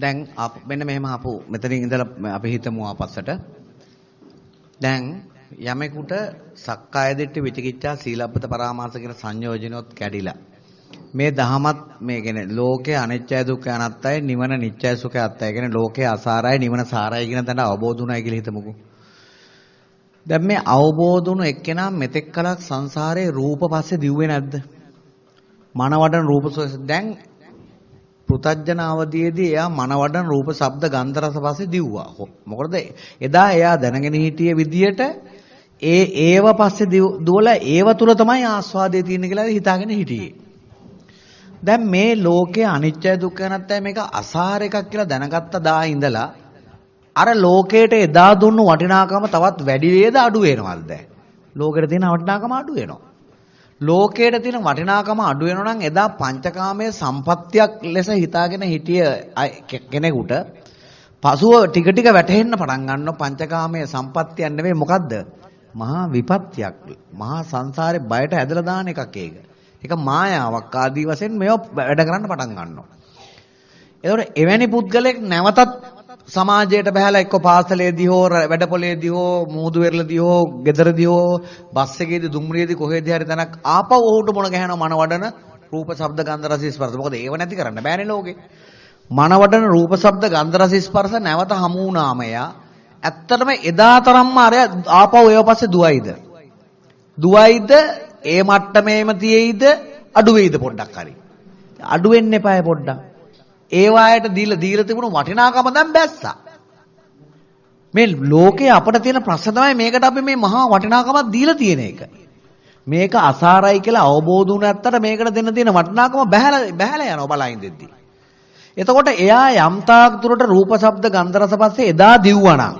දැන් මෙන්න මෙහෙම ආපු මෙතනින් ඉඳලා අපි හිතමු ආපස්සට. දැන් යමෙකුට සක්කාය දිට්ඨි විචිකිච්ඡා සීලබ්බත පරාමාස කියන සංයෝජනොත් කැඩිලා මේ දහමත් මේ කියන්නේ ලෝකේ අනිත්‍ය දුක්ඛ අනාත්තයි නිවන නිත්‍ය සුඛ අත්තයි කියන්නේ ලෝකේ අසාරයි නිවන සාරයි කියන තැන අවබෝධ උනායි කියලා හිතමුකෝ. දැන් මේ අවබෝධ වුණු එක්කෙනා මෙතෙක් කලක් සංසාරේ රූප පස්සේ දිව්වේ නැද්ද? මනවඩන රූප දැන් පෘතජ්ජන අවදීයේදී එයා මනවඩන රූප ශබ්ද ගන්ධ රස පස්සේ දිව්වා. මොකද එදා එයා දැනගෙන හිටිය විදියට ඒ ඒව පස්සේ දුවලා ඒව තුල තමයි ආස්වාදයේ තියෙන කියලා හිතාගෙන හිටියේ. දැන් මේ ලෝකයේ අනිත්‍ය දුක්ඛ නැත්නම් මේක අසාර එකක් කියලා දැනගත්ත දා ඉඳලා අර ලෝකයට එදා දුන්නු වටිනාකම තවත් වැඩි වේද අඩු වෙනවද දැන්? ලෝකෙට තියෙන වටිනාකම අඩු වෙනවා. ලෝකයට තියෙන වටිනාකම අඩු වෙනවා නම් එදා පංචකාමයේ සම්පත්තියක් ලෙස හිතාගෙන හිටිය කෙනෙකුට පසුව ටික ටික වැටහෙන්න පටන් ගන්නවා පංචකාමයේ සම්පත්තියක් නෙවෙයි මොකද්ද? මහා විපත්තියක්. මහා සංසාරේ බයට ඇදලා දාන එකක් ඒක. ඒක මායාවක් ආදී වශයෙන් මේව වැඩ කරන්න පටන් ගන්නවා. එතකොට එවැනි පුද්ගලෙක් නැවතත් සමාජයට බහැලා එක්ක පාසලේදී හෝ වැඩපොලේදී හෝ මූදු වෙරළදී හෝ ගෙදරදී හෝ බස් එකේදී දුම්රියේදී කොහෙදී හරි තැනක් ආපහු ඔහුට මොන ගහනවා මනවඩන රූප ශබ්ද ගන්ධ රස ස්පර්ශ. මොකද ඒව නැති කරන්න බෑනේ ලෝකේ. මනවඩන රූප ශබ්ද ගන්ධ රස ස්පර්ශ නැවත හමු වුණාම එයා ඇත්තටම එදා තරම්ම අර ආපහු ඒව පස්සේ දුවයිද? දුවයිද ඒ මට්ටමේම තියෙයිද අඩු වෙයිද පොඩ්ඩක් හරි. අඩු වෙන්න එපාය පොඩ්ඩක්. ඒ වායට දීලා දීලා තිබුණු වටිනාකම දැන් බැස්සා. මේ ලෝකේ අපිට තියෙන ප්‍රශ්න තමයි මේකට අපි මේ මහා වටිනාකමක් දීලා තියෙන එක. මේක අසාරයි කියලා අවබෝධ වුණ ඇත්තට මේකට දෙන්න තියෙන වටිනාකම බහැලා බහැලා යනවා බලයින් දෙද්දී. එතකොට එයා යම් තාක් දුරට රූප ශබ්ද ගන්ධ රස පස්සේ එදා දිව්වනම්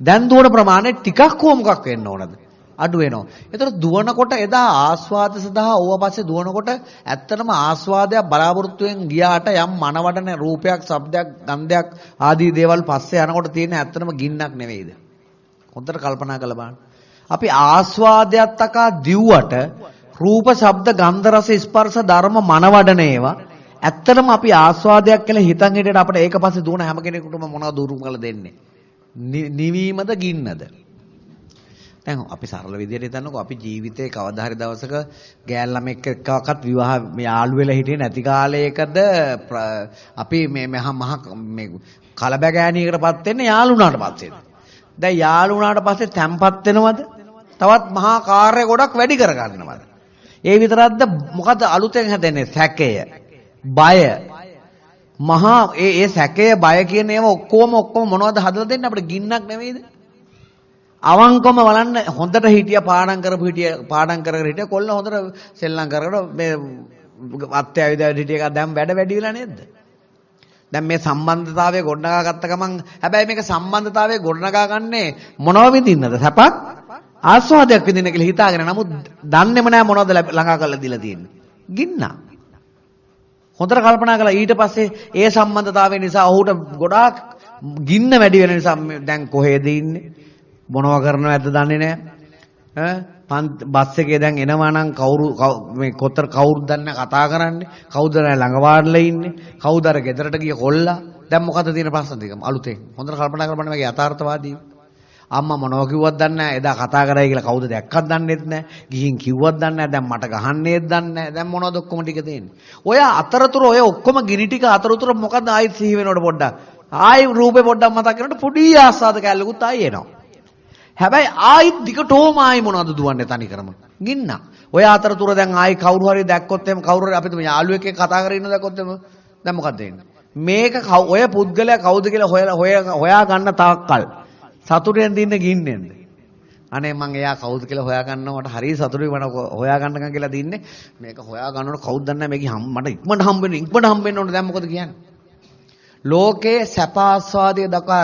දැන් දුවන ප්‍රමාණය ටිකක් හෝ මොකක් වෙන්න ඕනද? අඩු වෙනවා. ඒතර දුවනකොට එදා ආස්වාද සඳහා ඕව පස්සේ දුවනකොට ඇත්තටම ආස්වාදයක් බලාපොරොත්තුෙන් ගියාට යම් මනවඩන රූපයක්, ශබ්දයක්, ගන්ධයක් ආදී දේවල් පස්සේ යනකොට තියෙන ඇත්තටම ගින්නක් නෙවෙයිද? හොඳට කල්පනා කරලා බලන්න. අපි ආස්වාදයක් තකා දිව්වට රූප, ශබ්ද, ගන්ධ, රස, ස්පර්ශ, ධර්ම මනවඩන ඒවා ඇත්තටම අපි ආස්වාදයක් කියලා හිතන් හිටියට අපිට ඒක පස්සේ දුවන හැම කෙනෙකුටම මොනවද උරුම කළ දෙන්නේ? නිවීමද ගින්නද? දැන් අපි සරල විදිහට හිතන්නකෝ අපි ජීවිතේ කවදා හරි දවසක ගෑල් ළමෙක් එක්කවත් විවාහ යාළු වෙලා හිටියේ නැති කාලයකද අපි මේ මහ මහ මේ කලබගෑනියකටපත් වෙන්නේ යාළු වුණාට පස්සේ. දැන් යාළු වුණාට පස්සේ තැම්පත් වෙනවද? තවත් මහා කාර්ය ගොඩක් වැඩි කරගන්නවද? ඒ විතරක්ද මොකද අලුතෙන් හැදෙන්නේ සැකය, බය, මහා ඒ ඒ සැකය බය කියන ඒවා ඔක්කොම ඔක්කොම මොනවද හදලා දෙන්නේ අපිට ගින්නක් නෙවෙයිද? අවංකවම බලන්න හොඳට හිටිය පාඩම් කරපු හිටිය පාඩම් කර කර හිටිය කොල්ල හොඳට සෙල්ලම් කර කර මේ අත්‍යවිදයට හිටිය එක දැන් වැඩ වැඩි වෙලා නේද? දැන් මේ සම්බන්ධතාවය ගොඩනගා ගත්ත ගමන් හැබැයි මේක සම්බන්ධතාවය ගොඩනගා ගන්නේ මොනව විඳින්නද? සැපක් ආස්වාදයක් විඳින්න කියලා හිතාගෙන නමුත් දන්නේම නැහැ මොනවද ළඟා කරලා දීලා තියෙන්නේ. ගින්න. හොඳට කල්පනා කළා ඊට පස්සේ ඒ සම්බන්ධතාවය නිසා ඔහුට ගොඩාක් ගින්න වැඩි වෙන නිසා දැන් කොහෙද ඉන්නේ? මොනව කරනවද දන්නේ නැහැ. බස් එකේ දැන් එනවා නම් කවුරු මේ කොතර කවුරුද දන්නේ කතා කරන්නේ. කවුද ළඟ වාඩිලා ඉන්නේ. කවුද අර ගෙදරට ගිය කොල්ලා? දැන් මොකද තියෙන ප්‍රශ්න ටික? අලුතෙන්. හොඳට කල්පනා කරපන්න මේක යථාර්ථවාදී. අම්මා මොනව කිව්වත් දන්නේ නැහැ. එදා කතා කරයි කියලා කවුද දැක්කත් දන්නේත් නැහැ. ගිහින් කිව්වත් දන්නේ නැහැ. දැන් මට ගහන්නේත් දන්නේ නැහැ. දැන් මොනවද ඔක්කොම ටික තියෙන්නේ? ඔය අතරතුර ඔය ඔක්කොම ගිනි ටික අතරතුර මොකද ආයි සිහි වෙනකොට පොඩ්ඩක්? ආයි රූපේ පොඩ්ඩක් මතක් කරනකොට පොඩි ආස්වාද කැලලකුත් ආයි එනවා. හැබැයි ආයිත් දිගටම ආයි මොනවද දුවන්නේ තනි කරම. ගින්න. ඔය අතරතුර දැන් ආයි කවුරු හරි දැක්කොත් එහෙම කවුරු හරි අපිට යාළුවෙක් එක්ක කතා කරගෙන ඉන්න දැක්කොත් එහෙම දැන් මොකද වෙන්නේ? මේක ඔය පුද්ගලයා කවුද කියලා හොයලා හොයා ගන්න තාක්කල් සතුටෙන් දින්න ගින්නෙන්ද? අනේ මං එයා කවුද කියලා හොයා ගන්නවට හරිය සතුටුයි මට හොයා ගන්නකම් කියලා දින්නේ. මේක හොයා ගන්නකොට කවුද දන්නේ මේක මට ඉක්මනට හම්බෙන්න ඉක්මනට හම්බෙන්න ඕනේ දැන් මොකද කියන්නේ? ලෝකේ සැපාස්වාදයේ දක්වා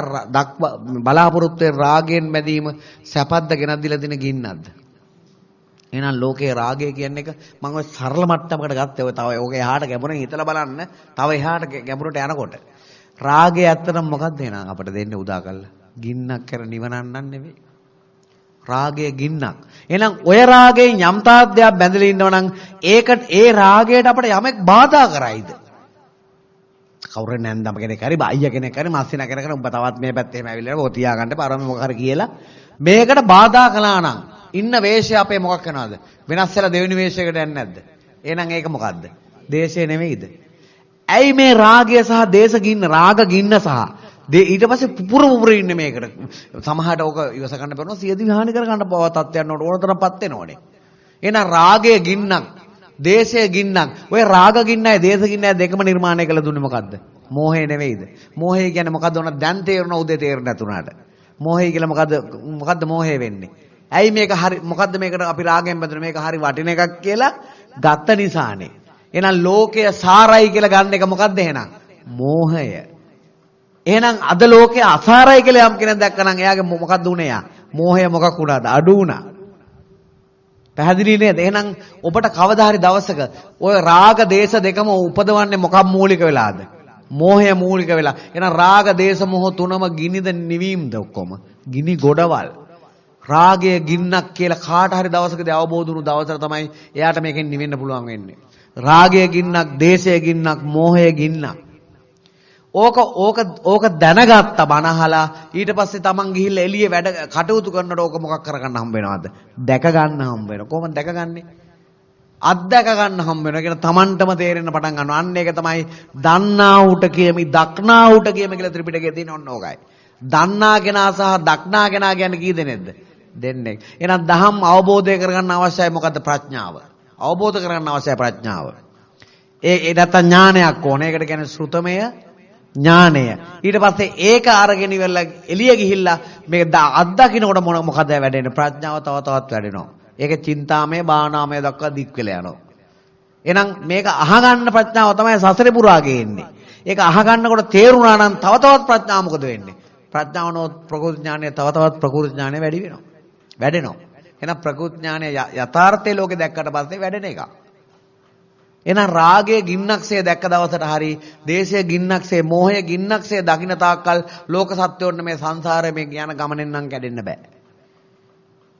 බලාපොරොත්තු වෙන රාගයෙන් බැඳීම සැපද්ද ගෙනත් දීලා දෙන ගින්නක්ද එහෙනම් ලෝකේ රාගය කියන එක මම ඔය සරල මට්ටමකට ගත්තේ ඔය තව ඕක එහාට ගැඹුරින් හිතලා බලන්න. තව එහාට ගැඹුරට යනකොට රාගය ඇත්තටම මොකක්ද එහෙනම් අපිට දෙන්නේ උදා කරලා ගින්නක් කර නිවනන්නන් නෙවෙයි රාගය ගින්නක්. එහෙනම් ඔය රාගයෙන් යම් තාද්දයක් බැඳලා ඉන්නවනම් ඒකට ඒ රාගයට අපිට යමෙක් බාධා කරයිද? කවුරු නැන්දම කෙනෙක් හරි බායිය කෙනෙක් හරි මස්සින කෙනෙක් හරි උඹ තවත් මේ පැත්තේ එහෙම ඇවිල්ලා ඔය තියාගන්න පාරම මොකක් හරි කියලා. මේකට බාධා කළා නම් ඉන්න වේශය අපේ මොකක් වෙනවද? වෙනස් වෙලා දෙවෙනි වේශයකට යන්නේ නැද්ද? එහෙනම් ඒක මොකද්ද? දේශය නෙවෙයිද ඇයි මේ රාගය සහ දේශ ගින්න රාග ගින්න සහ? ඊට පස්සේ පුපුර පුපුර ඉන්නේ මේකට. සමහරට ඕක ඉවස ගන්න බැරුණා සියදි විහානි කර ගන්න බව තත්ත්වයන් වලට ඕන තරම්පත් වෙනවනේ. එහෙනම් රාගය ගින්නක් දේශය ගින්නක් ඔය රාග ගින්නයි දේශ ගින්නයි දෙකම නිර්මාණය කළ දුන්නේ මොකද්ද මෝහය නෙවෙයිද මෝහය කියන්නේ මොකද්ද උන දැන් තේරුණා උදේ තේරුණ නැතුණාට මෝහය කියලා මොකද්ද මොකද්ද මෝහය වෙන්නේ ඇයි මේක හරි මොකද්ද මේකට අපි රාගයෙන් බඳින මේක හරි වටින එකක් කියලා ගත්ත නිසානේ එහෙනම් ලෝකය සාරයි කියලා ගන්න එක මොකද්ද එහෙනම්? මෝහය. එහෙනම් අද ලෝකය අසාරයි කියලා යම් කෙනෙක් දැක්කනම් එයාගේ මොකද්ද උනේ යා? මෝහය මොකක් වුණාද? අඩු වුණා. පැහැදිලි නේද? එහෙනම් ඔබට කවදා හරි දවසක ඔය රාග දේශ දෙකම උපදවන්නේ මොකක් මූලික වෙලාද? මෝහය මූලික වෙලා. එහෙනම් රාග දේශ මොහ තුනම ගිනිද නිවීමද ඔක්කොම? ගිනි ගොඩවල්. රාගය ගින්නක් කියලා කාට හරි දවසකදී අවබෝධ වුණු දවසට තමයි එයාට මේකෙන් නිවෙන්න පුළුවන් වෙන්නේ. රාගය ගින්නක්, දේශය ගින්නක්, මෝහය ගින්නක්. ඕක ඕක ඕක දැනගත්ත බනහලා ඊට පස්සේ Taman ගිහිල්ලා එළියේ වැඩ කටයුතු කරනකොට ඕක මොකක් කරගන්න හම්බ වෙනවද? දැක ගන්න හම්බ වෙනවා. කොහොමද දැකගන්නේ? අත්දැක ගන්න හම්බ වෙනවා. කියන Tamanටම තේරෙන්න පටන් ගන්නවා. අන්න ඒක තමයි දන්නා උට කියමි, දක්නා උට කියමි කියලා ත්‍රිපිටකයේ තියෙන ඔන්න ඕකයි. දන්නා කෙනා සහ දක්නා කෙනා කියන්නේ කී දෙනෙක්ද? දෙන්නෙක්. එහෙනම් දහම් අවබෝධය කරගන්න අවශ්‍යයි මොකද්ද ප්‍රඥාව? අවබෝධ කරගන්න අවශ්‍ය ප්‍රඥාව. ඒ ඒ නැත්තම් ඥානයක් ඕනේ. ඒකට කියන්නේ ශ්‍රුතමය ඥානය. ඊට පස්සේ ඒක අරගෙන ඉවරලා එළිය ගිහිල්ලා මේක අත්දකින්නකොට මොන මොකද වැඩෙන්නේ? ප්‍රඥාව තව තවත් වැඩෙනවා. ඒක චින්තාමය බානාමය දක්වා දික් වෙලා යනවා. එහෙනම් මේක අහගන්න ප්‍රඥාව තමයි සසරේ පුරාගේ එන්නේ. ඒක අහගන්නකොට තේරුණා නම් තව තවත් ප්‍රඥාව මොකද වෙන්නේ? ප්‍රඥාවනොත් ප්‍රකෘති ඥානය තව තවත් ප්‍රකෘති ඥානය වැඩි වෙනවා. වැඩෙනවා. එහෙනම් ප්‍රකෘති ඥානය යථාර්ථයේ ලෝකේ දැක්කට පස්සේ වැඩෙන එක. එහෙනම් රාගයේ ගින්නක්සේ දැක්ක දවසට හරි, දේශයේ ගින්නක්සේ, මෝහයේ ගින්නක්සේ දකින්න තාක්කල් ලෝක සත්‍යෝන්න මේ සංසාරේ මේ යන ගමනෙන් නම් කැඩෙන්න බෑ.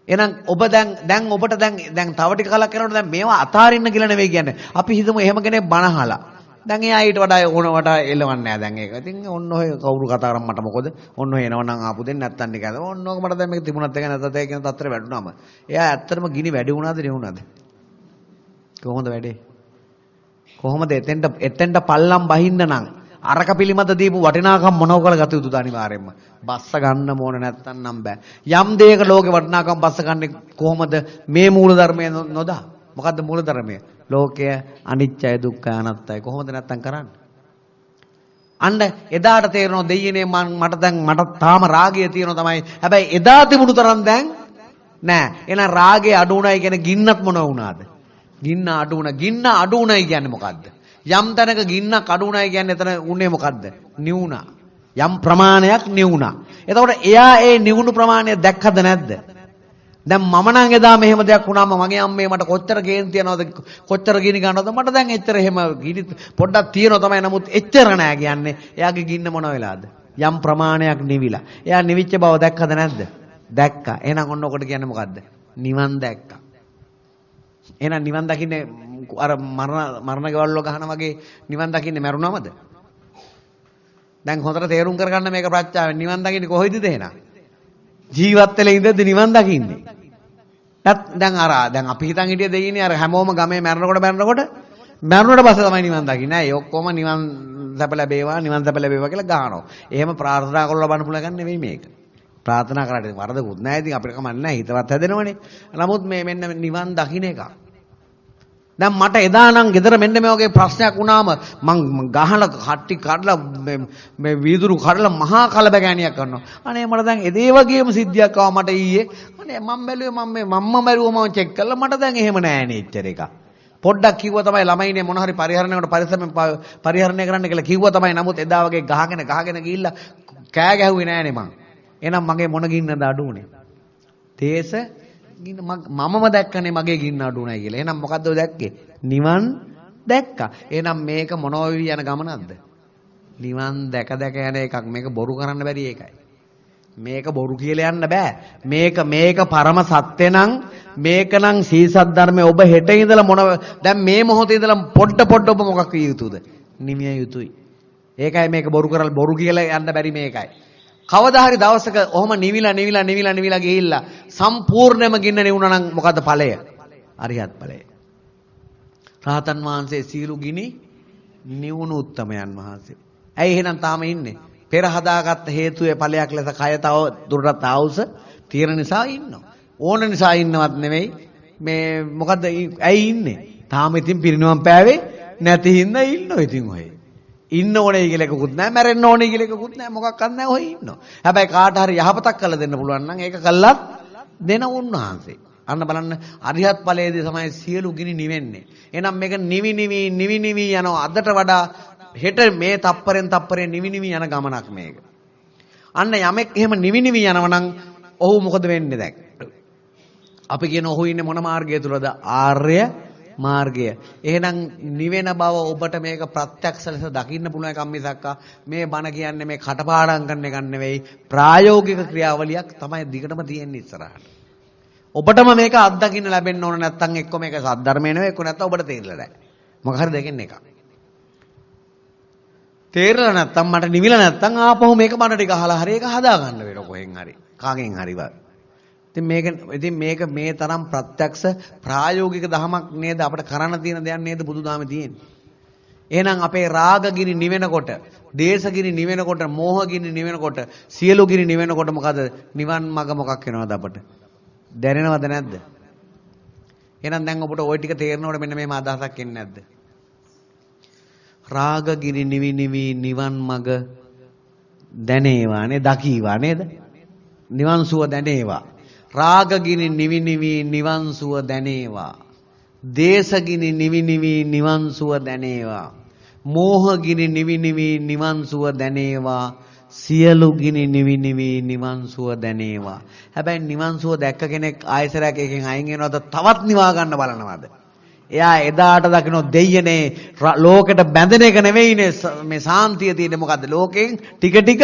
එහෙනම් ඔබ දැන් දැන් ඔබට දැන් දැන් තව ටික කලක් යනකොට දැන් මේවා අතාරින්න කියලා නෙවෙයි කියන්නේ. අපි හිතමු එහෙම කෙනෙක් බනහලා. දැන් එයා ඊට වඩා ඕන වඩා එලවන්නේ නැහැ දැන් ඒක. ඉතින් ඔන්න ඔය කවුරු කතා කරන් මට මොකද? ඔන්න ඔය එනවනම් ආපු දෙන්න නැත්තන් නිකන්. ඔන්න ඕක මට දැන් මේක තිබුණත් එක නැත්තත් ඒක කියන තත්ත්වෙ වැටුනම. එයා ඇත්තටම ගිනි වැඩි වුණාද නෙවුණාද? කොහොමද වැඩේ? කොහොමද එතෙන්ට එතෙන්ට පල්ලම් බහින්න නම් අරක පිළිමත දීපු වටිනාකම් මොනව කරලා ගත යුතුද අනිවාර්යයෙන්ම බස්ස ගන්න ඕන නැත්තම් නම් බෑ යම් දෙයක ලෝකේ වටිනාකම් බස්ස ගන්න කොහොමද මේ මූල ධර්මය නොදා මොකද්ද මූල ධර්මය ලෝකය අනිත්‍යයි දුක්ඛයි අනාත්තයි කොහොමද නැත්තම් කරන්නේ? අන්න එදාට තේරෙනවා දෙයියනේ මට දැන් මට තාම රාගය තියෙනවා තමයි. හැබැයි එදා තිබුණු තරම් දැන් නෑ. එහෙනම් රාගය අඩු උනායි කියන්නේ ගින්නත් මොන වුණාද? ගින්න අඩු උනා. ගින්න අඩු උනායි කියන්නේ මොකද්ද? යම් තැනක ගින්නක් අඩු උනායි කියන්නේ එතන උන්නේ මොකද්ද? නිවුණා. යම් ප්‍රමාණයක් නිවුණා. එතකොට එයා ඒ නිවුණු ප්‍රමාණය දැක්කද නැද්ද? දැන් මම නම් එදා මෙහෙම දෙයක් වුණාම මගේ අම්මේ මට කොච්චර කේන් තියනවද කොච්චර ගිනි ගන්නවද මට දැන් එච්චර එහෙම ගිනි පොඩ්ඩක් තියෙනවා තමයි නමුත් එච්චර නෑ කියන්නේ එයාගේ ගින්න මොන වෙලාද යම් ප්‍රමාණයක් නිවිලා එයා නිවිච්ච බව දැක්කද නැද්ද දැක්කා එහෙනම් ඔන්න ඔකට කියන්නේ මොකද්ද නිවන් දැක්කා එහෙනම් නිවන් දකින්නේ අර මරණ මරණ ගෙවල් වල ගහන වගේ නිවන් දකින්නේ මරුණාමද දැන් හොඳට තේරුම් කරගන්න මේක ප්‍රත්‍යාවෙන් නිවන් දකින්නේ කොහෙදද එහෙනම් ජීවත් වෙලා ඉඳද්දි නිවන් දකින්නේ. දැන් අර දැන් අපි හිතන් හිටිය දෙයිනේ අර හැමෝම ගමේ මැරෙනකොට මැරෙනකොට මැරුණට පස්සේ තමයි නිවන් දකින්නේ. නෑ ඔක්කොම නිවන් සැප ලැබේවා නිවන් සැප ලැබේවා කියලා ගහනවා. එහෙම ප්‍රාර්ථනා කරලා බණ පුල ගන්න නෙවෙයි මේක. ප්‍රාර්ථනා කරාට වරදකුත් නෑ. ඉතින් අපිට කමක් නෑ හිතවත් හැදෙනවනේ. නමුත් මේ මෙන්න නිවන් දකින්න එකක්. දැන් මට එදා නම් ගෙදර මෙන්න මේ වගේ ප්‍රශ්නයක් වුණාම මං ගහලා කට්ටි කඩලා මේ වීදුරු කඩලා මහා කලබගෑනියක් කරනවා. අනේ මට දැන් එදේ වගේම සිද්ධියක් ආවා මට ඊයේ. අනේ මම බැලුවේ මම මේ මම්ම මරුව මම චෙක් කළා මට දැන් එහෙම නෑනේ එච්චර එක. පොඩ්ඩක් කිව්වා තමයි ළමයිනේ මොන හරි පරිහරණයකට පරිස්සමෙන් පරිහරණය කරන්න කියලා කිව්වා තමයි. නමුත් එදා වගේ ගහගෙන ගහගෙන ගිහිල්ලා කෑ ගැහුවේ නෑනේ මං. එහෙනම් මගේ මොන ගින්නද අඩුනේ? තේස ගින්න මමම දැක්කනේ මගේ ගින්න අඩු නැහැ කියලා. එහෙනම් මොකද්ද ඔය දැක්කේ? නිවන් දැක්කා. එහෙනම් මේක මොනවවි යන ගමනක්ද? නිවන් දැක දැක යන එකක්. මේක බොරු කරන්න බැරි එකයි. මේක බොරු කියලා යන්න බෑ. මේක මේක පරම සත්‍ය නම් මේක නම් සීසත් ධර්මයේ ඔබ හෙට ඉඳලා මොන දැන් මේ මොහොතේ ඉඳලා පොඩ පොඩ ඔබ මොකක් විය යුතුද? නිමිය යුතුයි. ඒකයි මේක බොරු කරලා බොරු කියලා යන්න බැරි මේකයි. කවදා හරි දවසක ඔහොම නිවිලා නිවිලා නිවිලා නිවිලා ගිහිල්ලා සම්පූර්ණයෙන්ම ගින්න නිවුණා නම් මොකද්ද ඵලය? අරියත් ඵලය. රාතන් වහන්සේ සීලු ගිනි නිවුණු උත්තමයන් වහන්සේ. ඇයි එහෙනම් තාම ඉන්නේ? පෙර හදාගත්ත හේතුවේ ඵලයක් ලෙස කය තව දුරටත් ආවුස තියෙන නිසා ඉන්නවා. ඕන නිසා ඉන්නවත් නෙවෙයි මේ මොකද්ද ඇයි ඉන්නේ? තාම ඉතින් පිරිනුවම් පෑවේ නැති හින්දා ඉන්නෝ ඉතින් ඔය. ඉන්න ඕනේ කියලා එකකුත් නැහැ, මැරෙන්න ඕනේ කියලා එකකුත් නැහැ, මොකක්වත් නැහැ ඔය ඉන්නවා. හැබැයි කාට හරි යහපතක් කළ දෙන්න පුළුවන් නම් ඒක කළත් දෙන උන්වහන්සේ. අන්න බලන්න අරිහත් ඵලයේදී තමයි සියලු ගිනි නිවෙන්නේ. එහෙනම් මේක නිවි නිවි නිවි නිවි යනවා. අදට වඩා හෙට මේ තප්පරෙන් තප්පරේ නිවි නිවි යන ගමනක් මේක. අන්න යමෙක් එහෙම නිවි නිවි යනවා නම් ඔහු මොකද වෙන්නේ දැන්? අපි කියන ඔහු ඉන්නේ මොන මාර්ගය තුලද? ආර්ය මාර්ගය. එහෙනම් නිවෙන බව ඔබට මේක ප්‍රත්‍යක්ෂ ලෙස දකින්න පුළුවන් එකක් මිසක් මේ බණ කියන්නේ මේ කටපාඩම් කරන එකක් නෙවෙයි ප්‍රායෝගික ක්‍රියාවලියක් තමයි දිගටම තියෙන්නේ ඉස්සරහට. ඔබටම මේක අත්දකින්න ලැබෙන්න ඕන නැත්නම් එක්ක මේක සද්ධර්මය නෙවෙයි එක්ක නැත්නම් ඔබට තේරිලා නැහැ. මොකක් හරි දෙකෙන් එකක්. තේරලා නැත්නම් මට නිවිලා නැත්නම් ආපහු මේක බණ ටික අහලා හරි ඒක හදා ගන්න වෙනවා කොහෙන් හරි. කාගෙන් හරි වා. ඉතින් මේක ඉතින් මේක මේ තරම් ප්‍රත්‍යක්ෂ ප්‍රායෝගික දහමක් නේද අපිට කරන්න තියෙන දෙයක් නේද බුදුදහමේ තියෙන්නේ. එහෙනම් අපේ රාගගිනි නිවෙනකොට, දේශගිනි නිවෙනකොට, මෝහගිනි නිවෙනකොට, සියලු ගිනි නිවෙනකොට මොකද? නිවන් මඟ මොකක් වෙනවද අපට? දැනෙනවද නැද්ද? එහෙනම් දැන් ඔබට ওই ටික තේරෙනකොට මෙන්න මේම අදහසක් එන්නේ නැද්ද? රාගගිරි නිවි නිවි නිවන් මග දැනේවා නේ දකීවා නේද? නිවන් සුව දැනේවා. රාගගිනි නිවි නිවි නිවන් සුව දැනේවා. දේශගිනි නිවි නිවි නිවන් සුව දැනේවා. මෝහගිනි නිවි නිවි නිවන් සුව දැනේවා. සියලු ගිනි නිවි නිවි නිවන් සුව දැනේවා. හැබැයි නිවන් සුව දැක්ක කෙනෙක් ආයසරයක් එකෙන් අයින් වෙනවද තවත් නිවා ගන්න බලනවද? එයා එදාට දකින්න දෙයියනේ ලෝකෙට බැඳෙන එක නෙවෙයිනේ මේ සාන්තිය තියෙන්නේ මොකද්ද ලෝකෙන් ටික ටික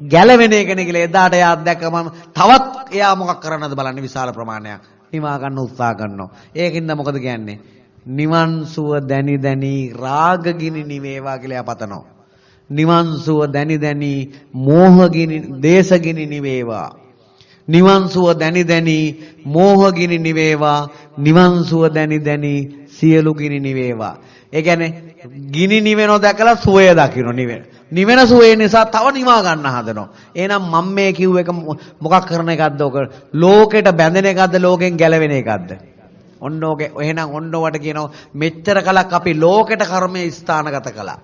ගැලවෙන එකනේ කියලා එදාට එයා දැක්කම තවත් එයා මොකක් කරන්නද බලන්න විශාල ප්‍රමාණයක්. හිමා ගන්න උත්සාහ කරනවා ඒකින්ද මොකද කියන්නේ? නිවන් සුව දැනි දැනි රාගගිනි නිවේවා කියලා එයා පතනවා. නිවන් සුව දැනි දැනි මෝහගිනි දේශගිනි නිවේවා. නිවන් සුව දැනි දැනි මෝහගිනි නිවේවා. නිවන් සුව දැනි දැනි සියලු ගිනි නිවේවා. ඒ කියන්නේ ගිනි නිවෙනෝ දැකලා සුවය දකින්න නිවෙන. නිවෙන සුවේ නිසා තව නිවා ගන්න හදනවා. එහෙනම් මම මේ කිව්ව එක මොකක් කරන එකක්ද ඔක ලෝකෙට බැඳෙන එකක්ද? ලෝකෙන් ගැලවෙන එකක්ද? ඔන්න ඕකේ එහෙනම් ඔන්න ඔවට කියනවා මෙච්චර කලක් අපි ලෝකෙට කර්මය ස්ථානගත කළා.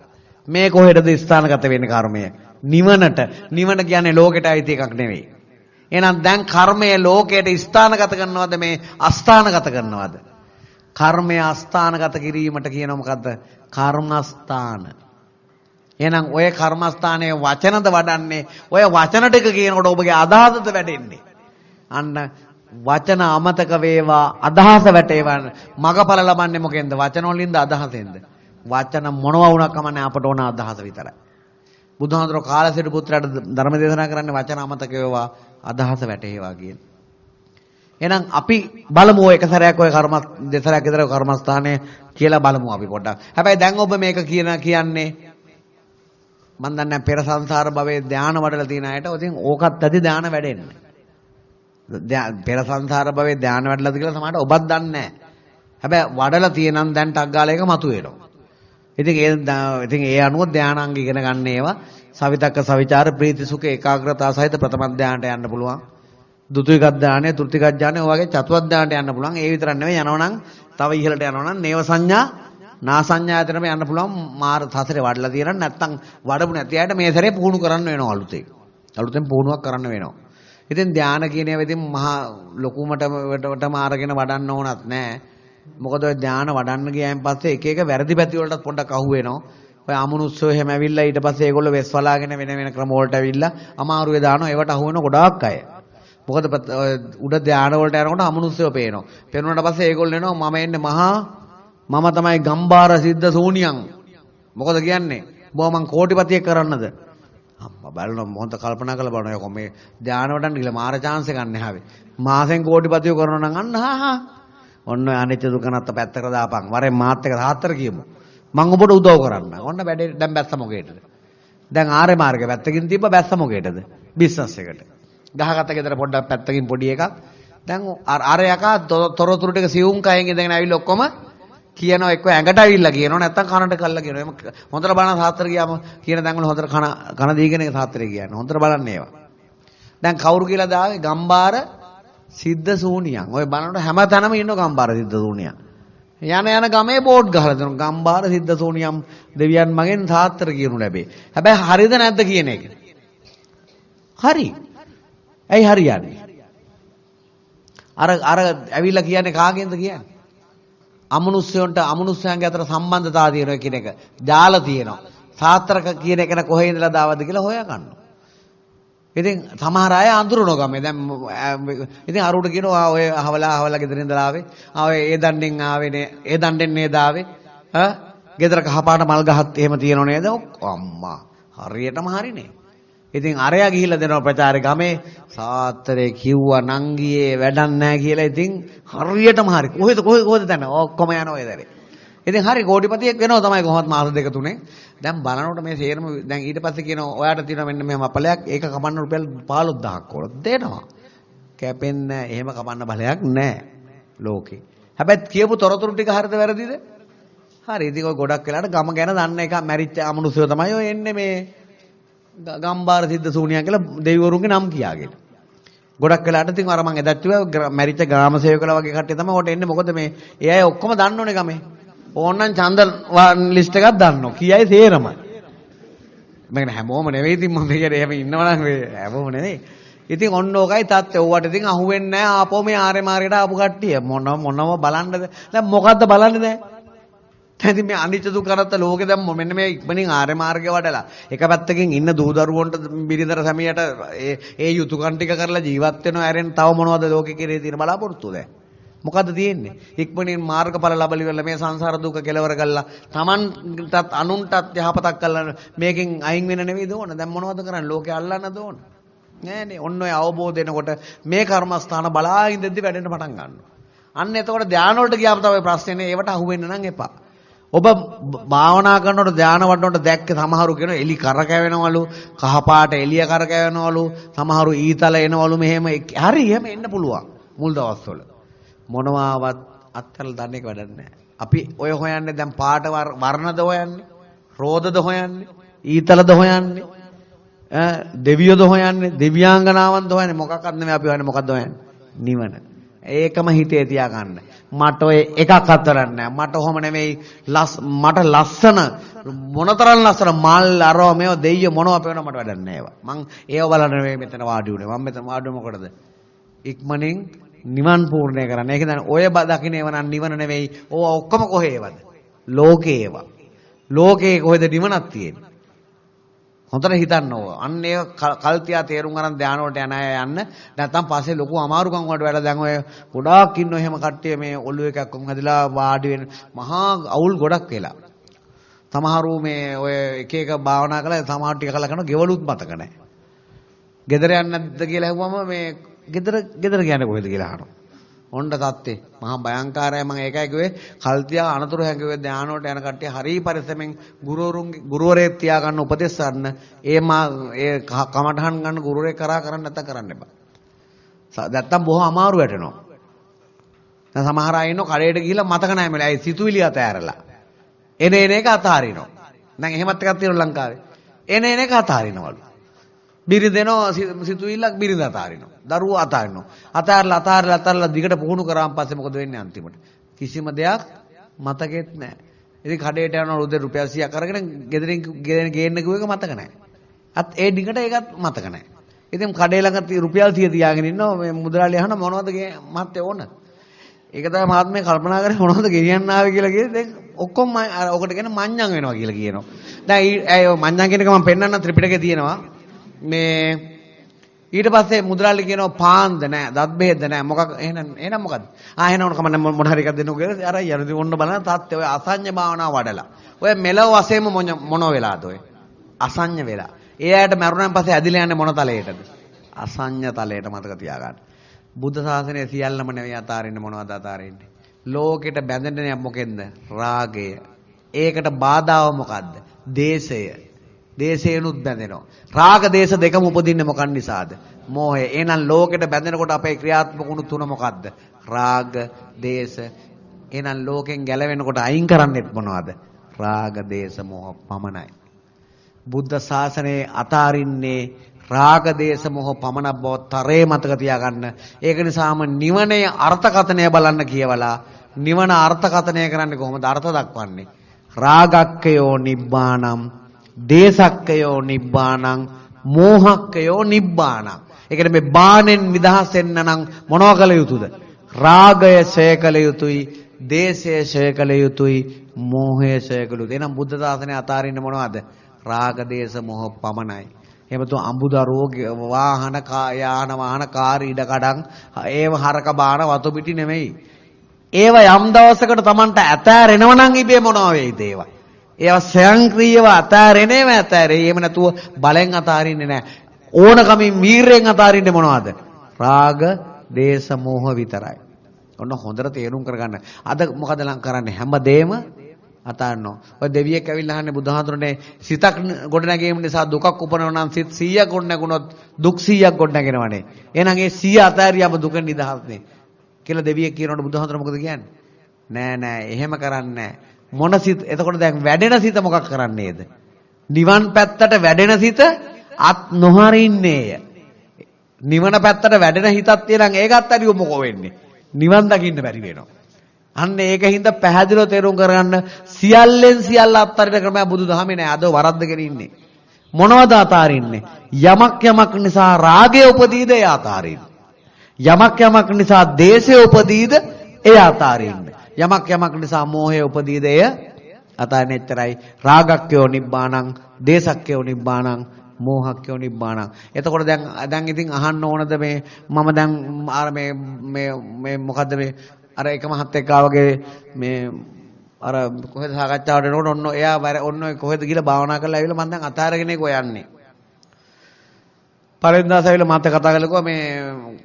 මේ කොහෙටද ස්ථානගත වෙන්නේ කර්මය? නිවනට. නිවන කියන්නේ ලෝකෙට අයිති එකක් නෙවෙයි. එහෙනම් දැන් කර්මය ලෝකයට ස්ථානගත කරනවද? මේ අස්ථානගත කරනවද? කර්මය අස්ථානගත කිරීමට කියන මොකද්ද? කර්මස්ථාන. එහෙනම් ඔය කර්මස්ථානයේ වචනද වඩන්නේ ඔය වචන ටික කියනකොට ඔබගේ අදහසද වැඩෙන්නේ. අන්න වචන අමතක වේවා අදහස වැටේවා මගඵල ලබන්නේ මොකෙන්ද? වචන වලින්ද අදහසෙන්ද? වචන මොනවා වුණා කමන්නේ අපට ඕන අදහස විතරයි. බුදුහාමුදුරුවෝ කාලසිට පුත්‍රයාට ධර්ම දේශනා කරන්නේ වචන අමතක වේවා අදහස වැටේවා කියන. එහෙනම් අපි බලමු එක සැරයක් ඔය කර්ම දෙසරයක් විතර කර්මස්ථානය කියලා බලමු අපි පොඩ්ඩක්. හැබැයි දැන් ඔබ මේක කියන කියන්නේ මම දන්නේ පෙර සංසාර භවයේ ධානය වඩලා තියෙන අයට ඉතින් ඕකත් ඇති ධානය වැඩෙන්නේ. පෙර සංසාර භවයේ ධානය වඩලාද කියලා සමහරට ඔබත් දන්නේ නැහැ. හැබැයි වඩලා තියෙනම් දැන් ටක් ගාලා එක මතුවෙනවා. ඉතින් ඒ ඉතින් ඒ අනුව ධානාංග ඉගෙන ගන්න ඒවා සවිතක්ක සවිචාර ප්‍රීති සුඛ ඒකාග්‍රතාව සහිත ප්‍රථම ධානයට යන්න පුළුවන්. ဒုတိ යක ධානය, තෘතික ධානය ඔය වගේ චතුවත් ධානයට යන්න පුළුවන්. ඒ විතරක් නෙවෙයි යනවනම් තව ඉහළට යනවනම් නේව සංඥා නා සංඥායතනම යන්න පුළුවන් මාර සසරේ වඩලා තියෙන නැත්නම් වඩපු නැති අයට මේ සැරේ පුහුණු කරන්න වෙනවා අලුතෙන්. අලුතෙන් පුහුණුවක් කරන්න වෙනවා. ඉතින් ධාන කියන ඒවා ඉතින් මහා ලොකුමට වටම අරගෙන වඩන්න ඕනත් නැහැ. මොකද ඔය ධාන වඩන්න ගියයින් පස්සේ එක එක වැරදි පැති වලටත් පොඩ්ඩක් අහු වෙනවා. ඔය අමනුස්සයෝ එහෙම ඇවිල්ලා ඊට පස්සේ ඒගොල්ලෝ වෙස් වලාගෙන වෙන වෙන ක්‍රම වලට ඇවිල්ලා අමාරුවේ දානවා. ඒවට අහු වෙන ගොඩාක් අය. මොකද උඩ ධාන වලට යනකොට අමනුස්සයෝ පේනවා. පේනුනට පස්සේ ඒගොල්ලෝ එනවා මම එන්නේ මහා මම තමයි ගම්බාර සිද්ධ සෝනියන්. මොකද කියන්නේ? බෝ මං කෝටිපතියෙක් කරන්නද? අම්මා බලනවා මොහොත කල්පනා කරලා බලනවා යකෝ මේ ධාන වඩන්න ගිහලා මාර chance එකක් නැහැ මාසෙන් කෝටිපතියෝ කරනවා නම් අන්න හා හා ඔන්න අනිච්ච දුක නැත්ත පැත්තකට දාපන්. වරෙන් මාත් එක තාත්තර කියමු. මං ඔබට උදව් කරන්න. ඔන්න වැඩේ දැන් බැස්ස මොකේද? දැන් ආරේ මාර්ගේ පැත්තකින් තිබ්බ බැස්ස මොකේටද? බිස්නස් එකට. ගහකට ගෙදර පොඩ්ඩක් පැත්තකින් පොඩි එකක්. දැන් අර යකා තොරතුරු ටික සිවුම් කයෙන් ඉඳගෙන ඇවිල්ලා ඔක්කොම කියනවා එක්ක ඇඟට ඇවිල්ලා කියනවා නැත්තම් කනට කල්ලා කියනවා. එහම හොඳට බලන සාත්‍තර ගියාම කියන තැන් වල හොඳට කන කන දීගෙන සාත්‍තරේ කියන්නේ. හොඳට බලන්න ඒවා. දැන් කවුරු කියලා දාවේ ගම්බාර සිද්ධ සූනියන්. ඔය බලනකොට හැම තැනම ඉන්න ගම්බාර සිද්ධ සූනියන්. යන යන ගමේ බෝඩ් ගහලා දෙනවා. ගම්බාර සිද්ධ සූනියම් දෙවියන් මගෙන් සාත්‍තර කියනු ලැබේ. හැබැයි හරිද නැද්ද කියන එක. හරි. ඇයි හරියන්නේ? අර අර ඇවිල්ලා කියන්නේ කාගෙන්ද කියන්නේ? අමනුෂ්‍යයන්ට අමනුෂ්‍යයන්ගේ අතර සම්බන්ධතාව තියෙනවා කියන එක. ජාල තියෙනවා. සාත්‍රක කියන එක කොහේ ඉඳලා දාවද කියලා හොයා ගන්නවා. ඉතින් සමහර අය අඳුරනවා ගමේ. දැන් ඉතින් අරුට කියනවා ඔය අහවලා අහවලා ගෙදරින් ඉඳලා ආවේ. ආ ඔය ඒ දණ්ඩෙන් ආවේ නේ. ඒ දණ්ඩෙන් නේද ආවේ. ඈ ගෙදර කහපාට මල් ගහත් එහෙම තියෙනව නේද? අම්මා. හරියටම හරිනේ. ඉතින් අරයා ගිහිල්ලා දෙනවා ප්‍රචාරේ ගමේ සාත්තරේ කිව්වා නංගියේ වැඩක් නැහැ කියලා ඉතින් හරියටම හරි. කොහෙද කොහෙද කොහෙද දැන ඔක්කොම යනවා ඒ දරේ. ඉතින් හරි කෝටිපතියෙක් වෙනවා තමයි කොහොමත් මාස දෙක තුනේ. දැන් බලනකොට මේ සේරම දැන් ඊට පස්සේ කියනවා ඔයාට තියෙනවා මෙන්න මෙහෙම අපලයක් ඒක කපන්න රුපියල් 15000ක් ඕන දෙනවා. කැපෙන්නේ එහෙම කපන්න බලයක් නැහැ ලෝකේ. හැබැයි කියපු තොරතුරු ටික හරිද වැරදිද? හරි. ඉතින් ඔය ගොඩක් වෙලාට ගම ගැන දන්න එක මැරිච්ච අමනුෂ්‍යය තමයි ඔය එන්නේ මේ ගම්බාර සිද්ධ සූනියා කියලා දෙවිවරුන්ගේ නම් කියාගෙන. ගොඩක් වෙලාට ඉතින් අර මං එදත් කිව්වා මැරිච්ච ග්‍රාම සේවකලා වගේ කට්ටිය තමයි ඔකට එන්නේ මොකද මේ ඒ අය ඔක්කොම දන්නෝනේ ගමේ. ඕන්නම් ඡන්ද ලිස්ට් එකක් දන්නෝ. කීයයි තේරම. මම හැමෝම නෙවෙයි ඉතින් මම කියන්නේ එහෙම ඉන්නවනම් හැමෝම නෙවෙයි. ඉතින් ඔන්න ඕකයි තාත්තේ ඕවට ඉතින් අහුවෙන්නේ නැහැ ආපෝ මේ ආරේ මාර්ගයට ආපු කට්ටිය මොනව මොනව බලන්නද දැන් මොකද්ද බලන්නේ දැන් දැන් මේ අනිත්‍ය දුක් අනත්ත ලෝකේ දැන් මෙන්න මේ ඉක්මනින් ආර්ය මාර්ගය වඩලා එක පැත්තකින් ඉන්න දූ දරුවන්ට බිරිඳර සැමියට ඒ ඒ යුතුයකම් ටික කරලා ජීවත් වෙනවා ඇරෙන් තව මොනවද ලෝකේ කෙරේ තියෙන බලාපොරොත්තු දැන්? මොකද්ද තියෙන්නේ? ඉක්මනින් මාර්ගඵල ලබලි වෙලා මේ සංසාර දුක කෙලවර කළා Tamanටත් අනුන්ටත් යහපතක් කළා මේකෙන් අයින් වෙන නෙවෙයිද ඕන? දැන් මොනවද කරන්නේ? ලෝකේ අල්ලන්නද ඕන? නෑනේ ඔන්න ඔය අවබෝධ වෙනකොට මේ කර්මස්ථාන බලා ඉඳද්දි වැඩෙන්න පටන් ගන්නවා. අන්න එතකොට ධානය වලට ගියාම තමයි ප්‍රශ්නේ නේ. ඒවට අහු වෙන්න නම් එපා. ඔබ භාවනා කරනකොට ධානය වඩනකොට දැක්ක සමහරු කියන එලි කරකැවෙනවලු කහපාට එළිය කරකැවෙනවලු සමහරු ඊතල එනවලු මෙහෙම හරි එහෙම එන්න පුළුවන් මුල් දවස්වල. මොනවාවත් අත්හැරලා දන්න එක වැඩක් නැහැ. අපි ඔය හොයන්නේ දැන් පාට වර්ණද හොයන්නේ රෝදද හොයන්නේ ඊතලද හොයන්නේ ඈ දෙවියෝද හොයන්නේ දෙවියාංගනාවන්ද හොයන්නේ මොකක්වත් නෙමෙයි අපි හොයන්නේ මොකද්ද හොයන්නේ? නිවන. ඒකම හිතේ තියාගන්න. මට ඔය එකක් අතරක් නැහැ. මට ඔහොම නෙමෙයි මට ලස්සන මොනතරම් ලස්සන මල් අරව මේව දෙයිය මොනව පේනව මට වැඩක් නැහැ ඒවා. මං ඒව බලන්න නෙමෙයි මෙතන වාඩි උනේ. මම මෙතන වාඩි මොකටද? ඉක්මනින් නිවන් පූර්ණය කරන්න. ඒක දැන් ඔය දකින්න ඒව නම් නිවන නෙමෙයි. ඕවා ඔක්කොම කොහේ ඒවද? ලෝකේ ඒවා. ලෝකේ කොහෙද නිවනක් තියෙන්නේ? හොඳට හිතන්න ඕන. අන්න ඒ කල්තියා තේරුම් ගන්න ධානය වලට යන අය යන්න. නැත්තම් පස්සේ ලොකු අමාරුකම් වලට වැඩ දැන් ඔය ගොඩාක් ඉන්න එහෙම කට්ටිය මේ ඔළුව එකක් වුන් හැදලා වාඩි වෙන මහා අවුල් ගොඩක් වෙලා. සමහරු මේ ඔය එක එක භාවනා කරලා සමහර ටික කළා කරනවා ගෙවලුත් මතක නැහැ. ගෙදර යන්නේ නැද්ද කියලා ඇහුවම මේ ගෙදර ගෙදර කියන්නේ කොහෙද කියලා අහනවා. ඔන්න தත්තේ මහා භයංකාරයි මම ඒකයි කිව්වේ කල්තියා අනතුරු හැඟුවේ ධානෝට යන කට්ටිය හරි පරිස්සමෙන් ගුරුවරුන්ගේ ගුරුවරයෙක් තියාගන්න උපදෙස් ගන්න ඒ මා ඒ කමඨහන් ගන්න ගුරුවරයෙක් කරා කරන්න නැත්තම් කරන්න එපා. නැත්තම් බොහොම අමාරු වැටෙනවා. දැන් සමහර අය ඉන්නෝ කඩේට ගිහිල්ලා මතක නැහැ මෙලා ඒ සිතුවිලි අතෑරලා. එන එන එක අතාරිනවා. දැන් එහෙමත් එකක් තියෙනවා ලංකාවේ. එන එන එක අතාරිනවලු. බිරිඳෙනවා සිතුවිල්ලක් බිරිඳ අතාරිනවා. දරුවෝ අතාරිනවා. අතාරලා අතාරලා අතාරලා දිගට පුහුණු කරාන් පස්සේ මොකද වෙන්නේ අන්තිමට? කිසිම දෙයක් මතකෙත් නැහැ. ඉතින් කඩේට යනවා උදේ රුපියල් 100ක් අරගෙන ගෙදරින් ගේන්න කිව්ව එක මතක නැහැ. අත් ඒ ඩිකට ඒකත් මතක නැහැ. ඉතින් කඩේ ළඟ රුපියල් 100 තියාගෙන ඉන්නවා මේ මුදලාලි අහන මොනවද මහත්තයා ඕන? ඒක තමයි මහත්මයා කල්පනා කරේ මොනවද ගෙනියන්න ආවේ කියලා කිව්වේ දැන් ඔක්කොම අර ඔකට කියන මඤ්ඤං වෙනවා කියලා කියනවා. දැන් ඒ මඤ්ඤං කියන එක මම පෙන්වන්න ත්‍රිපිටකේ තියෙනවා. මේ ඊට පස්සේ මුදලාලි කියනවා පාන්ද නෑ දත් බෙහෙත්ද නෑ. මොකක් එහෙනම් එහෙනම් මොකද්ද? ආ එහෙනම් උන කමන්න මොන හරි එකක් දෙන්නු කියලා. අර යරදි ඔන්න බලන තාත්තේ ඔය අසඤ්ඤ භාවනාව වඩලා. ඔය මෙලව වශයෙන්ම මොන වෙලාද ඔය? අසඤ්ඤ වෙලා. ඒ ඇයට මරුණන් පස්සේ ඇදිලා යන්නේ මොන තලයටද? අසඤ්ඤ තලයට මතක තියාගන්න. බුද්ධ ශාසනය සියල්ලම නෙවෙයි අතාරින්නේ මොනවද අතාරින්නේ? ලෝකෙට බැඳෙන්නේ මොකෙන්ද? රාගය. ඒකට බාධාව මොකද්ද? දේශය. දේශේනුත් බැඳෙනවා. රාග දේශ දෙකම උපදින්නේ මොකක් නිසාද? මෝහය. එහෙනම් ලෝකෙට බැඳෙනකොට අපේ ක්‍රියාත්මක වුණු තුන මොකද්ද? රාග, දේශ. එහෙනම් ලෝකෙන් ගැලවෙනකොට අයින් කරන්නෙත් මොනවද? රාග, දේශ, මෝහ පමණයි. බුද්ධ ශාසනයේ අතාරින්නේ රාග දේශ මොහ පමණක් බව තරේ මතක තියාගන්න. ඒක නිසාම නිවනේ අර්ථකථනය බලන්න කියවලා නිවන අර්ථකථනය කරන්නේ කොහොමද අර්ථ දක්වන්නේ? රාගක්කයෝ නිබ්බානම්, දේසක්කයෝ නිබ්බානම්, මෝහක්කයෝ නිබ්බානම්. ඒ කියන්නේ මේ බාණෙන් නිදහස් වෙන්න නම් මොනව කළ යුතුද? රාගය ඡය කළ යුතුයි, දේශය ඡය කළ යුතුයි, මෝහය ඡය කළ යුතුයි. එහෙනම් බුද්ධ ශාසනය අතාරින්න මොනවද? රාග දේශ මොහ පමණයි. එහෙමතු අඹුදරෝ වාහන යාන වාහන කාර් ඉඩ කඩන් ඒව හරක බාන වතු පිටි නෙමෙයි. ඒව යම් දවසකට Tamanට ඇතෑරෙනව නම් ඉබේ මොනවා වෙයිද ඒවා. ඒවා ස්වයංක්‍රීයව අතාරිනේම ඇතාරේ. එහෙම නැතුව බලෙන් අතාරින්නේ නැහැ. ඕනකමින් වීරයෙන් අතාරින්නේ මොනවද? රාග, දේශ, මෝහ විතරයි. ඔන්න හොඳට තේරුම් කරගන්න. අද මොකද ලං කරන්නේ හැමදේම අතාරිනවා. ඔය දෙවියෙක් ඇවිල්ලා අහන්නේ බුදුහාඳුරනේ සිතක් ගොඩ නැගීම නිසා දුකක් උපනව නම් සිත 100ක් ගොඩ නැගුණොත් දුක් 100ක් ගොඩ නැගෙනවනේ. එහෙනම් ඒ 100 අතාරියාම දුක නිදහස්නේ. කියලා දෙවියෙක් කියනකොට බුදුහාඳුර මොකද කියන්නේ? නෑ නෑ එහෙම කරන්නේ මොන සිත එතකොට දැන් වැඩෙන සිත මොකක් කරන්නේද? නිවන් පැත්තට වැඩෙන සිත අත් නොහරින්නේය. නිවන පැත්තට වැඩෙන හිතක් තියෙනම් ඒකත් ඇරියු මොකෝ වෙන්නේ? නිවන් දකින්න බැරි වෙනවා. අන්න ඒකින්ද පැහැදිලිව තේරුම් කරගන්න සියල්ලෙන් සියල්ල අත්තරින ක්‍රමය බුදුදහමේ නෑ අද වරද්දගෙන ඉන්නේ. මොනවද අතාරින්නේ? යමක් යමක් නිසා රාගය උපදීද ඒ අතාරින්න. යමක් යමක් නිසා දේශය උපදීද ඒ අතාරින්න. යමක් යමක් නිසා මෝහය උපදීද එය අතාරින්න එච්චරයි. රාගක්කයෝ නිබ්බාණං, දේශක්කයෝ නිබ්බාණං, මෝහක්කයෝ නිබ්බාණං. එතකොට දැන් දැන් ඉතින් අහන්න ඕනද මේ මම දැන් අර මේ මේ මේ මොකද්ද මේ අර එක මහත්තයෙක් ආවගේ මේ අර කොහෙද සාකච්ඡාවට එනකොට ඔන්න එයා ඔන්න කොහෙද ගිහලා භාවනා කරලා ඇවිල්ලා මම දැන් අතාරගෙන ඒක යන්නේ. පළවෙනි දවස් ඇවිල්ලා මාත් කතා කරලා කිව්වා මේ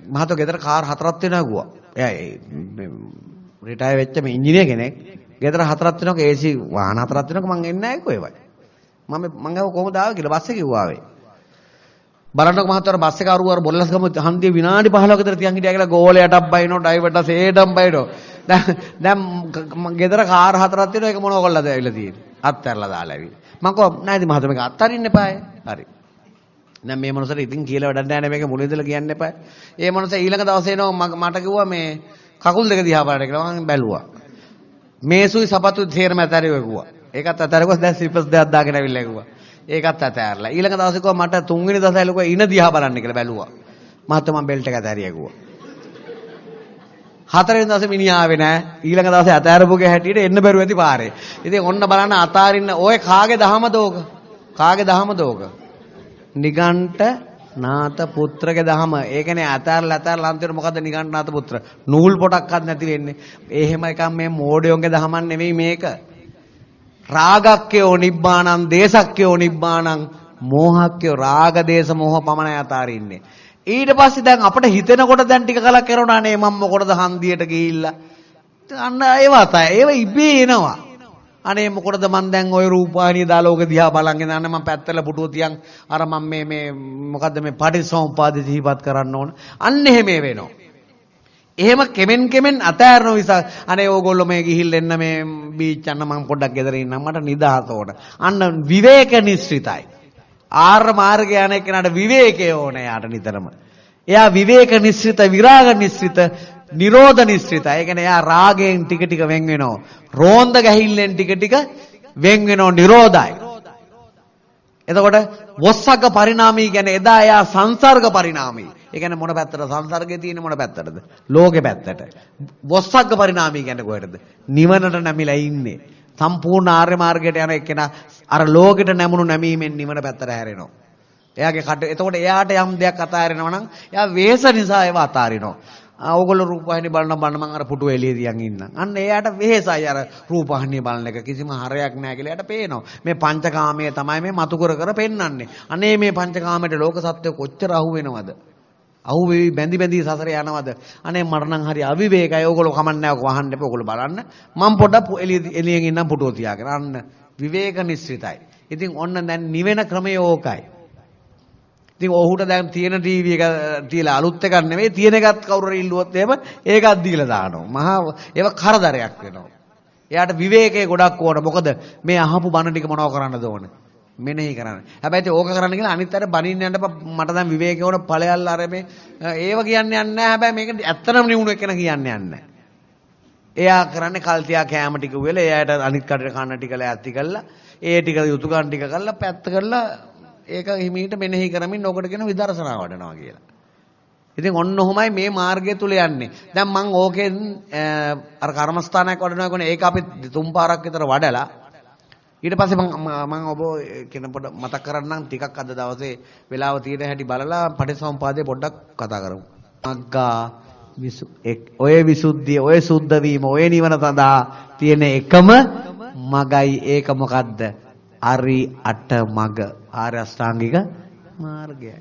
මහතෝ ගෙදර කාර් හතරක් වෙනවා කිව්වා. එයා රිටයර් වෙච්ච මේ ඉංජිනේර කෙනෙක්. ගෙදර හතරක් වෙනවා AC වාහන හතරක් වෙනවා මං එන්නේ නැහැ කිව්වා ඒවයි. මම මං ගාව කොහොමද ආවේ කියලා බස් එකේ කිව්වා ආවේ. බලන්නකො මහත්තයාර බස් එක අරුව අර බොල්ලස්ගම හන්දිය විනාඩි 15ක විතර තියන් හිටියා කියලා ගෝලයටත් බයිනෝ ඩ්‍රයිවර්ට සේඩම් බයිනෝ දැන් දැන් ගෙදර කාර් හතරක් තියෙනවා ඒක මොනව කරලාද ඇවිල්ලා තියෙන්නේ අත්හැරලා දාලා ඇවිල්ලා මම කෝ නෑද මහත්තයා මේක අත්හරින්න එපායි හරි දැන් මේ මොනසට ඉතින් කියලා වැඩක් නැහැ මේක මුලින් ඉඳලා කියන්න එපා. ඒ මොනස ඊළඟ දවසේ එනවා මට කිව්වා මේ කකුල් දෙක දිහා බලන්න කියලා මම බැලුවා. මේසුයි සපත්තු තේරම ඇතරියෝ කිව්වා. ඒකත් ඇතරියෝ දැන් සිල්පස් දෙකක් දාගෙන ඇවිල්ලා කිව්වා. ඒකත් අතෑරලා. ඊළඟ දවසේ කිව්වා මට තුන්වෙනි දවසේ ලකුවා ඉන දිහා බලන්න කියලා බැලුවා. මහත්තයා මම බෙල්ට් එක අතෑරියා කිව්වා. හතරවෙනි දවසේ මිනිහා ආවේ නෑ. ඊළඟ දවසේ අතෑරපුගේ හැටියට එන්න බැරුව ඇති පාරේ. ඉතින් ඔන්න බලන්න අතාරින්න ඔය කාගේ දහමද ඕක? කාගේ දහමද ඕක? නිගණ්ඨ නාත පුත්‍රගේ දහම. ඒ කියන්නේ අතෑරලා අතෑරලා අන්තිමට මොකද්ද නිගණ්ඨ නාත පුත්‍ර? නූල් පොටක්වත් නැති වෙන්නේ. එහෙම එකක් මේ මෝඩයෝගේ දහමක් නෙවෙයි මේක. රාගක්කයෝ නිබ්බාණං දේසක්කයෝ නිබ්බාණං මෝහක්කයෝ රාග දේශ මෝහ පමණයි අතාරින්නේ ඊට පස්සේ දැන් අපිට හිතෙනකොට දැන් ටික කලක් කරනවා නේ මම මොකටද හන්දියට ගිහිල්ලා අන්න ඒව අතයි ඒව ඉබේ එනවා අනේ මොකටද මං දැන් ওই රූපාණිය දාලෝක දිහා බලන් ඉඳන් අන්න මම පැත්තල පුටුව තියන් අර මම මේ මේ මොකද්ද මේ පටිසෝම්පාද සිහිපත් කරන්න ඕන අන්න එහෙම වෙනවා එහෙම කෙමෙන් කෙමෙන් අතෑරන නිසා අනේ ඕගොල්ලෝ මේ ගිහිල්ලා එන්න මේ බීච් යන්න මම පොඩ්ඩක් ගෙදර ඉන්නම් මට නිදහස ඕන. අන්න විවේක නිස්සිතයි. ආර්ය මාර්ගය යන කෙනාට විවේකය ඕන යාට නිතරම. එයා විවේක නිස්සිත විරාග නිස්සිත නිරෝධ නිස්සිත. ඒ කියන්නේ එයා රාගයෙන් ටික ටික වෙන් වෙනවා. රෝන්ද ගැහිල්ලෙන් ටික ටික වෙන් වෙනවා නිරෝධයි. එතකොට වොස්සග්ග පරිණාමී කියන්නේ එදා එයා සංසර්ග පරිණාමී. ඒ කියන්නේ මොන පැත්තට සංසර්ගයේ තියෙන මොන පැත්තටද? ලෝකේ පැත්තට. වොස්සග්ග පරිණාමී කියන්නේ කොහෙටද? නිවනට නැමිලා ඉන්නේ. සම්පූර්ණ ආර්ය මාර්ගයට යන එක්කෙනා අර ලෝකෙට නැමුණු නැමීමෙන් නිවන පැත්තට හැරෙනවා. එයාගේ කට එතකොට එයාට යම් දෙයක් අතාරිනවා නම් එයා වේස නිසා ඒව අතාරිනවා. ඕගොල්ලෝ රූපවාහිනිය බලන බලන මම අර පුටුව එළියේ තියන් ඉන්නම්. අන්න එයාට වෙහෙසයි අර රූපවාහිනිය බලන එක කිසිම හරයක් නැහැ කියලා එයාට පේනවා. මේ පංචකාමයේ තමයි මේ මතු කර කර පෙන්වන්නේ. අනේ මේ පංචකාමයට ලෝක සත්‍ය කොච්චර අහු වෙනවද? අහු වෙවි බැඳි බැඳි සසර යනවද? අනේ මට නම් හරි අවිවේකයි. ඕගොල්ලෝ කමන්නේ නැහැ. වහන්න එපා. ඕගොල්ලෝ බලන්න. මම පොඩ්ඩක් එළිය එළියෙන් ඉන්නම් පුටුව තියාගෙන. අන්න විවේක නිස්සිතයි. ඉතින් ඔන්න දැන් නිවෙන ක්‍රමය ඕකයි. ඉතින් ඔහුට දැන් තියෙන ටීවී එක තියලා අලුත් එකක් නෙමෙයි තියෙන එකත් කවුරු හරි ඉල්ලුවොත් එහෙම ඒකත් දීලා දානවා. මහා ඒව කරදරයක් වෙනවා. එයාට විවේකයේ ගොඩක් ඕන. මොකද මේ අහපු බණ ටික මොනව කරන්නද ඕනේ? මෙනෙහි කරන්න. හැබැයි ඒක කරන්න කියලා අනිත් අයට බනින්න යන්න මට දැන් විවේකේ ඕන ඵලයල් අර මේ ඒව කියන්නේ යන්නේ නැහැ. හැබැයි මේක ඇත්තටම නිවුණු එකන කියන්නේ යන්නේ එයා කරන්නේ කල්තියා කෑම ටික උයලා එයාට අනිත් කඩේ කන්න ටික ලෑස්ති කළා. ඒ ටික යුතුයකම් ටික කරලා පැත්ත කරලා ඒක හිමීට මෙනෙහි කරමින් ඔකට කියන විදර්ශනා වඩනවා කියලා. ඉතින් ඔන්න ඔහොමයි මේ මාර්ගය තුල යන්නේ. දැන් මම ඕකෙන් අර කර්මස්ථානයක් වඩනවා කියන්නේ ඒක අපි තුන් පාරක් විතර වඩලා ඊට පස්සේ මම මම ඔබ කියන පොඩ මතක් කරන්නම් ටිකක් අද දවසේ වෙලාව තියෙන හැටි බලලා පටිසම්පාදේ පොඩ්ඩක් කතා කරමු. මග්ගා ඔය විසුද්ධිය ඔය සුද්ධ වීම ඔය නිවන සඳහා තියෙන එකම මගයි ඒක මොකද්ද? අරි අට මග ආර්ය අෂ්ටාංගික මාර්ගයයි.